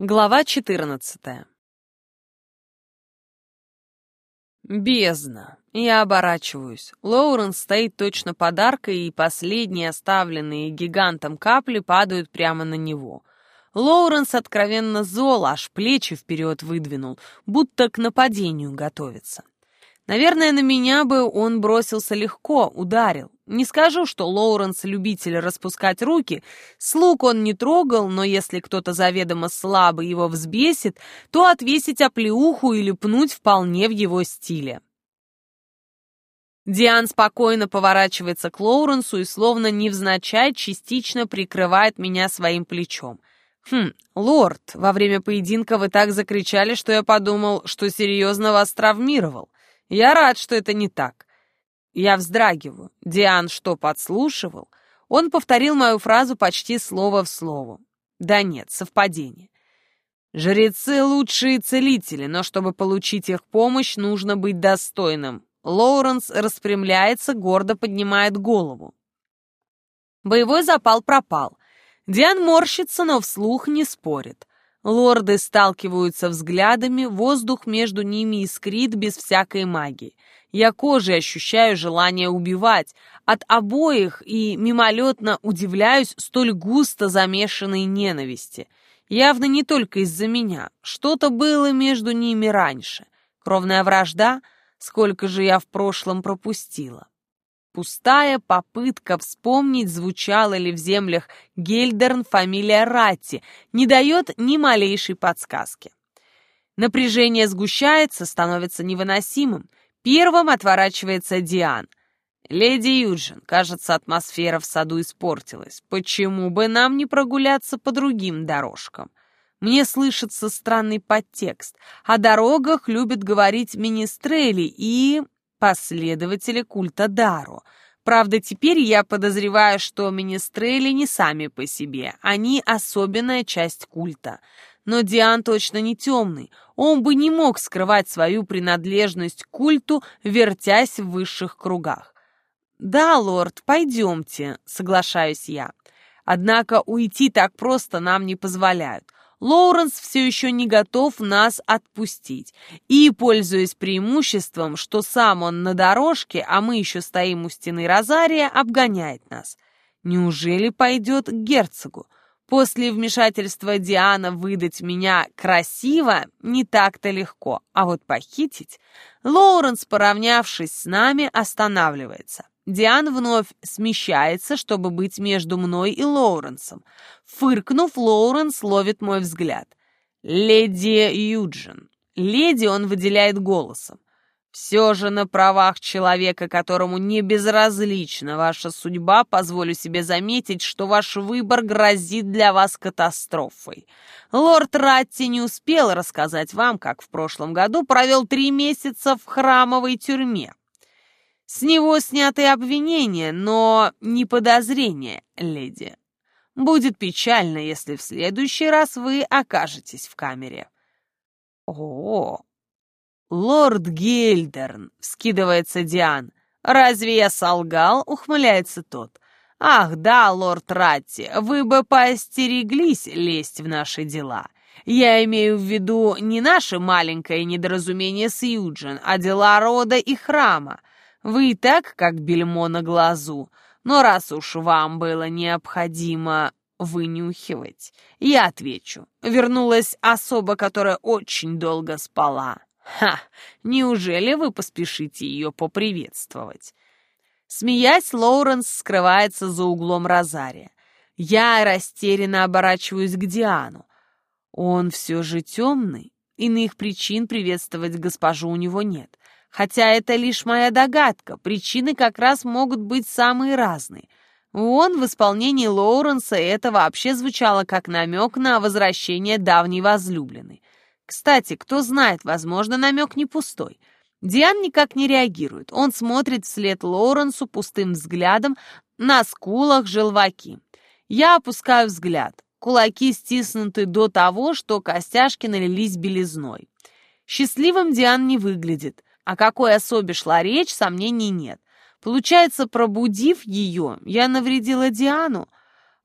Глава 14 Бездна. Я оборачиваюсь. Лоуренс стоит точно подаркой, и последние оставленные гигантом капли падают прямо на него. Лоуренс откровенно зол, аж плечи вперед выдвинул, будто к нападению готовится. Наверное, на меня бы он бросился легко, ударил. Не скажу, что Лоуренс любитель распускать руки. Слуг он не трогал, но если кто-то заведомо слабо его взбесит, то отвесить оплеуху или пнуть вполне в его стиле. Диан спокойно поворачивается к Лоуренсу и словно невзначай частично прикрывает меня своим плечом. «Хм, лорд, во время поединка вы так закричали, что я подумал, что серьезно вас травмировал. Я рад, что это не так. Я вздрагиваю. Диан что, подслушивал? Он повторил мою фразу почти слово в слово. Да нет, совпадение. Жрецы — лучшие целители, но чтобы получить их помощь, нужно быть достойным. Лоуренс распрямляется, гордо поднимает голову. Боевой запал пропал. Диан морщится, но вслух не спорит. Лорды сталкиваются взглядами, воздух между ними искрит без всякой магии. Я кожей ощущаю желание убивать. От обоих и мимолетно удивляюсь столь густо замешанной ненависти. Явно не только из-за меня. Что-то было между ними раньше. Кровная вражда? Сколько же я в прошлом пропустила. Пустая попытка вспомнить, звучала ли в землях Гельдерн фамилия Ратти, не дает ни малейшей подсказки. Напряжение сгущается, становится невыносимым. Первым отворачивается Диан. «Леди Юджин, кажется, атмосфера в саду испортилась. Почему бы нам не прогуляться по другим дорожкам?» Мне слышится странный подтекст. О дорогах любят говорить министрели и последователи культа Даро. Правда, теперь я подозреваю, что министрели не сами по себе, они особенная часть культа. Но Диан точно не темный, он бы не мог скрывать свою принадлежность к культу, вертясь в высших кругах. «Да, лорд, пойдемте», — соглашаюсь я. Однако уйти так просто нам не позволяют. Лоуренс все еще не готов нас отпустить. И, пользуясь преимуществом, что сам он на дорожке, а мы еще стоим у стены Розария, обгоняет нас. Неужели пойдет к герцогу? После вмешательства Диана выдать меня красиво не так-то легко, а вот похитить... Лоуренс, поравнявшись с нами, останавливается. Диан вновь смещается, чтобы быть между мной и Лоуренсом. Фыркнув, Лоуренс ловит мой взгляд. «Леди Юджин». «Леди» он выделяет голосом. «Все же на правах человека, которому не безразлична ваша судьба, позволю себе заметить, что ваш выбор грозит для вас катастрофой. Лорд Ратти не успел рассказать вам, как в прошлом году провел три месяца в храмовой тюрьме. С него сняты обвинения, но не подозрения, леди. Будет печально, если в следующий раз вы окажетесь в камере. О, лорд Гильдерн, вскидывается Диан. Разве я солгал? Ухмыляется тот. Ах, да, лорд Ратти, вы бы поостереглись лезть в наши дела. Я имею в виду не наше маленькое недоразумение с Юджин, а дела рода и храма. Вы и так как бельмо на глазу, но раз уж вам было необходимо вынюхивать, я отвечу. Вернулась особа, которая очень долго спала. Ха! Неужели вы поспешите ее поприветствовать? Смеясь, Лоуренс скрывается за углом Розария. Я растерянно оборачиваюсь к Диану. Он все же темный, иных причин приветствовать госпожу у него нет. Хотя это лишь моя догадка, причины как раз могут быть самые разные. Вон в исполнении Лоуренса это вообще звучало как намек на возвращение давней возлюбленной. Кстати, кто знает, возможно, намек не пустой. Диан никак не реагирует. Он смотрит вслед Лоуренсу пустым взглядом, на скулах желваки. Я опускаю взгляд. Кулаки стиснуты до того, что костяшки налились белизной. Счастливым Диан не выглядит. О какой особе шла речь, сомнений нет. Получается, пробудив ее, я навредила Диану.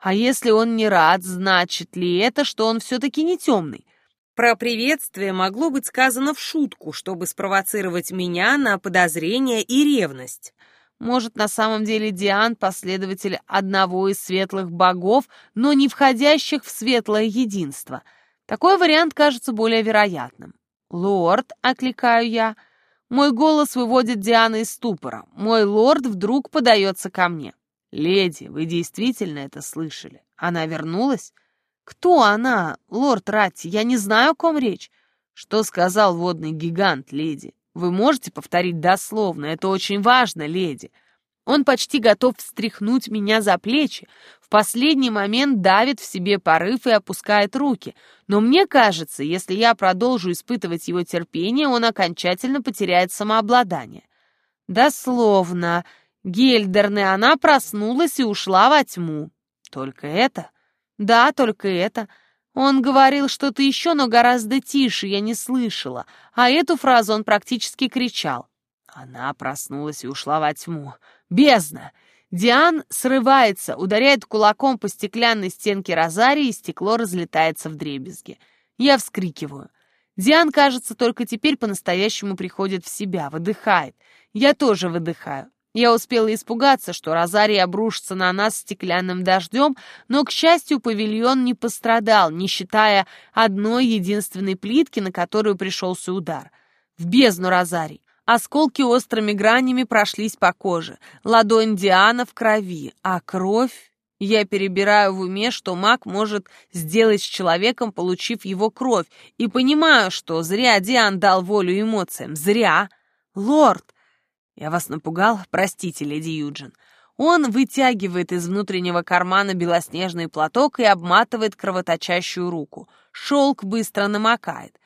А если он не рад, значит ли это, что он все-таки не темный? Про приветствие могло быть сказано в шутку, чтобы спровоцировать меня на подозрение и ревность. Может, на самом деле Диан — последователь одного из светлых богов, но не входящих в светлое единство. Такой вариант кажется более вероятным. «Лорд», — окликаю я, — мой голос выводит Диана из ступора. Мой лорд вдруг подается ко мне. «Леди, вы действительно это слышали? Она вернулась?» «Кто она, лорд Ратти? Я не знаю, о ком речь». «Что сказал водный гигант, леди? Вы можете повторить дословно? Это очень важно, леди». Он почти готов встряхнуть меня за плечи, в последний момент давит в себе порыв и опускает руки. Но мне кажется, если я продолжу испытывать его терпение, он окончательно потеряет самообладание. Дословно. Гельдерны, она проснулась и ушла во тьму. Только это? Да, только это. Он говорил что-то еще, но гораздо тише, я не слышала. А эту фразу он практически кричал. Она проснулась и ушла во тьму. Бездна! Диан срывается, ударяет кулаком по стеклянной стенке розарии, и стекло разлетается в дребезги. Я вскрикиваю. Диан, кажется, только теперь по-настоящему приходит в себя, выдыхает. Я тоже выдыхаю. Я успела испугаться, что Розарий обрушится на нас стеклянным дождем, но, к счастью, павильон не пострадал, не считая одной единственной плитки, на которую пришелся удар. В бездну Розарий. Осколки острыми гранями прошлись по коже. Ладонь Диана в крови, а кровь... Я перебираю в уме, что маг может сделать с человеком, получив его кровь, и понимаю, что зря Диан дал волю эмоциям. Зря. Лорд, «Я вас напугал? Простите, леди Юджин». Он вытягивает из внутреннего кармана белоснежный платок и обматывает кровоточащую руку. Шелк быстро намокает.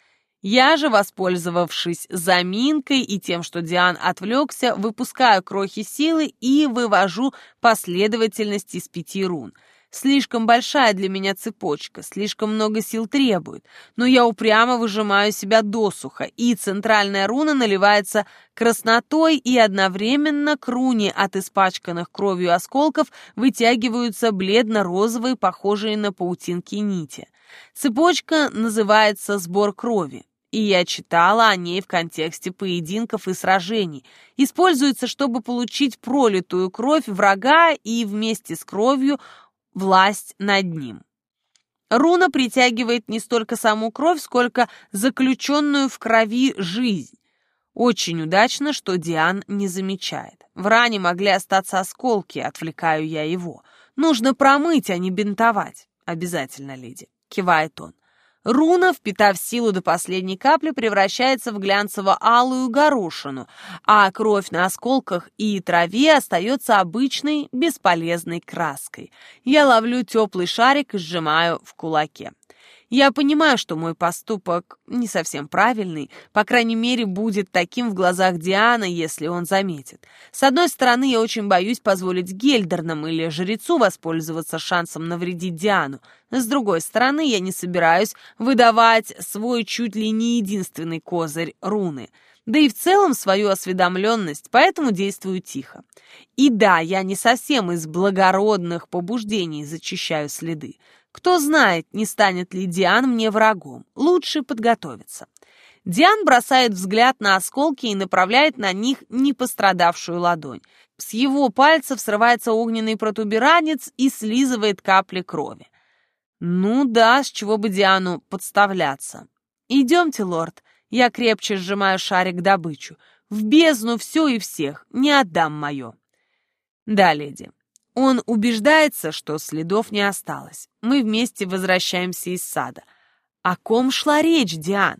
Я же, воспользовавшись заминкой и тем, что Диан отвлекся, выпускаю крохи силы и вывожу последовательность из пяти рун — Слишком большая для меня цепочка, слишком много сил требует, но я упрямо выжимаю себя досуха, и центральная руна наливается краснотой, и одновременно к руне от испачканных кровью осколков вытягиваются бледно-розовые, похожие на паутинки нити. Цепочка называется «сбор крови». И я читала о ней в контексте поединков и сражений. Используется, чтобы получить пролитую кровь врага и вместе с кровью власть над ним. Руна притягивает не столько саму кровь, сколько заключенную в крови жизнь. Очень удачно, что Диан не замечает. В ране могли остаться осколки, отвлекаю я его. Нужно промыть, а не бинтовать. Обязательно, леди, кивает он. Руна, впитав силу до последней капли, превращается в глянцево-алую горошину, а кровь на осколках и траве остается обычной, бесполезной краской. Я ловлю теплый шарик и сжимаю в кулаке. Я понимаю, что мой поступок не совсем правильный, по крайней мере, будет таким в глазах Дианы, если он заметит. С одной стороны, я очень боюсь позволить Гельдернам или жрецу воспользоваться шансом навредить Диану. С другой стороны, я не собираюсь выдавать свой чуть ли не единственный козырь руны — да и в целом свою осведомленность, поэтому действую тихо. И да, я не совсем из благородных побуждений зачищаю следы. Кто знает, не станет ли Диан мне врагом. Лучше подготовиться. Диан бросает взгляд на осколки и направляет на них непострадавшую ладонь. С его пальцев срывается огненный протуберанец и слизывает капли крови. Ну да, с чего бы Диану подставляться. Идемте, лорд. Я крепче сжимаю шарик добычу. В бездну все и всех, не отдам мое. Да, леди, он убеждается, что следов не осталось. Мы вместе возвращаемся из сада. О ком шла речь, Диан?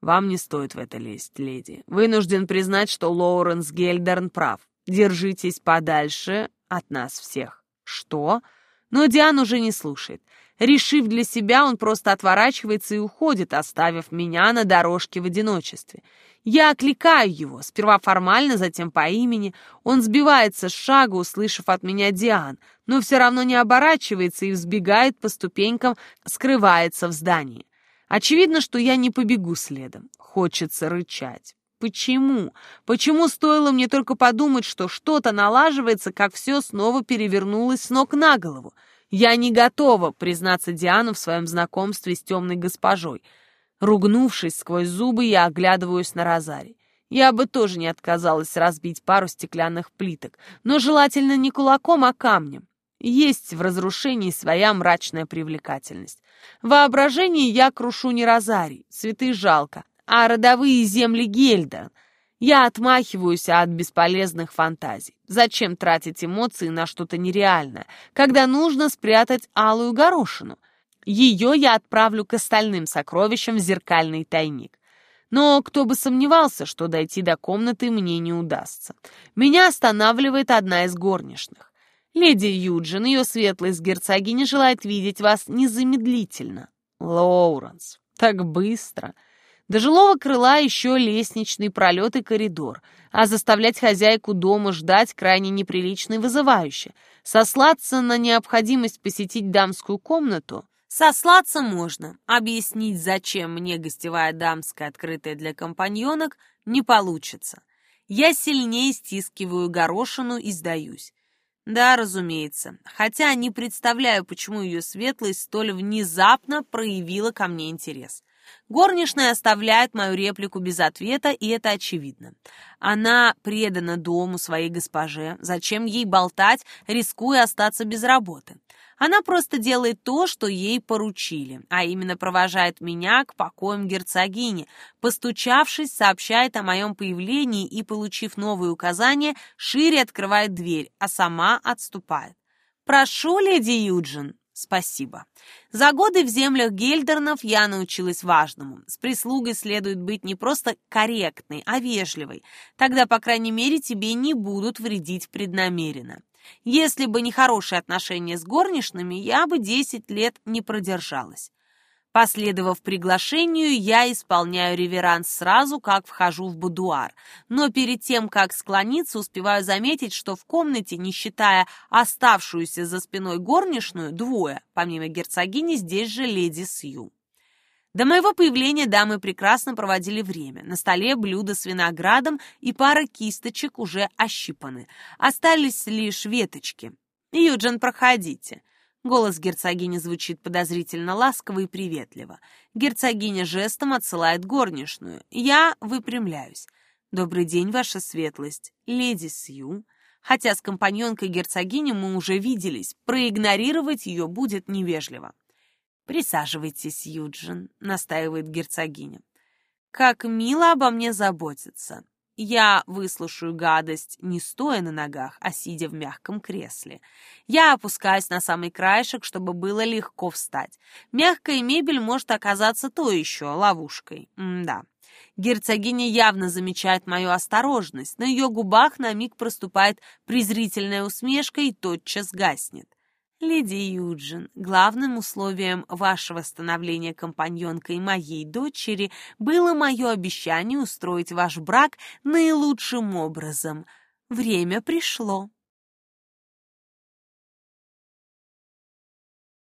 Вам не стоит в это лезть, леди. Вынужден признать, что Лоуренс Гельдерн прав. Держитесь подальше от нас всех. Что? Но Диан уже не слушает. Решив для себя, он просто отворачивается и уходит, оставив меня на дорожке в одиночестве. Я окликаю его, сперва формально, затем по имени. Он сбивается с шага, услышав от меня Диан, но все равно не оборачивается и взбегает по ступенькам, скрывается в здании. Очевидно, что я не побегу следом. Хочется рычать. Почему? Почему стоило мне только подумать, что что-то налаживается, как все снова перевернулось с ног на голову? Я не готова признаться Диану в своем знакомстве с темной госпожой. Ругнувшись сквозь зубы, я оглядываюсь на Розари. Я бы тоже не отказалась разбить пару стеклянных плиток, но желательно не кулаком, а камнем. Есть в разрушении своя мрачная привлекательность. Воображение я крушу не Розарий, цветы жалко, а родовые земли Гельда. Я отмахиваюсь от бесполезных фантазий. Зачем тратить эмоции на что-то нереальное, когда нужно спрятать алую горошину? Ее я отправлю к остальным сокровищам в зеркальный тайник. Но кто бы сомневался, что дойти до комнаты мне не удастся. Меня останавливает одна из горничных. Леди Юджин, ее светлость герцогиня, желает видеть вас незамедлительно. Лоуренс, так быстро. До жилого крыла еще лестничный пролет и коридор, а заставлять хозяйку дома ждать крайне неприлично и вызывающе. Сослаться на необходимость посетить дамскую комнату Сослаться можно, объяснить, зачем мне гостевая дамская, открытая для компаньонок, не получится. Я сильнее стискиваю горошину и сдаюсь. Да, разумеется, хотя не представляю, почему ее светлость столь внезапно проявила ко мне интерес. Горничная оставляет мою реплику без ответа, и это очевидно. Она предана дому своей госпоже. Зачем ей болтать, рискуя остаться без работы? Она просто делает то, что ей поручили, а именно провожает меня к покоям герцогини, постучавшись, сообщает о моем появлении и, получив новые указания, шире открывает дверь, а сама отступает. «Прошу, леди Юджин». Спасибо. За годы в землях Гельдернов я научилась важному. С прислугой следует быть не просто корректной, а вежливой. Тогда, по крайней мере, тебе не будут вредить преднамеренно. Если бы не хорошие отношения с горничными, я бы 10 лет не продержалась. Последовав приглашению, я исполняю реверанс сразу, как вхожу в будуар. Но перед тем, как склониться, успеваю заметить, что в комнате, не считая оставшуюся за спиной горничную, двое, помимо герцогини, здесь же леди Сью. До моего появления дамы прекрасно проводили время. На столе блюдо с виноградом и пара кисточек уже ощипаны. Остались лишь веточки. «Юджин, проходите». Голос герцогини звучит подозрительно ласково и приветливо. Герцогиня жестом отсылает горничную. Я выпрямляюсь. «Добрый день, ваша светлость. Леди Сью». Хотя с компаньонкой герцогини мы уже виделись, проигнорировать ее будет невежливо. «Присаживайтесь, Юджин», — настаивает герцогиня. «Как мило обо мне заботиться. Я выслушаю гадость не стоя на ногах, а сидя в мягком кресле. Я опускаюсь на самый краешек, чтобы было легко встать. Мягкая мебель может оказаться то еще ловушкой. М да. Герцогиня явно замечает мою осторожность. На ее губах на миг проступает презрительная усмешка и тотчас гаснет. «Леди Юджин, главным условием вашего становления компаньонкой моей дочери было мое обещание устроить ваш брак наилучшим образом. Время пришло».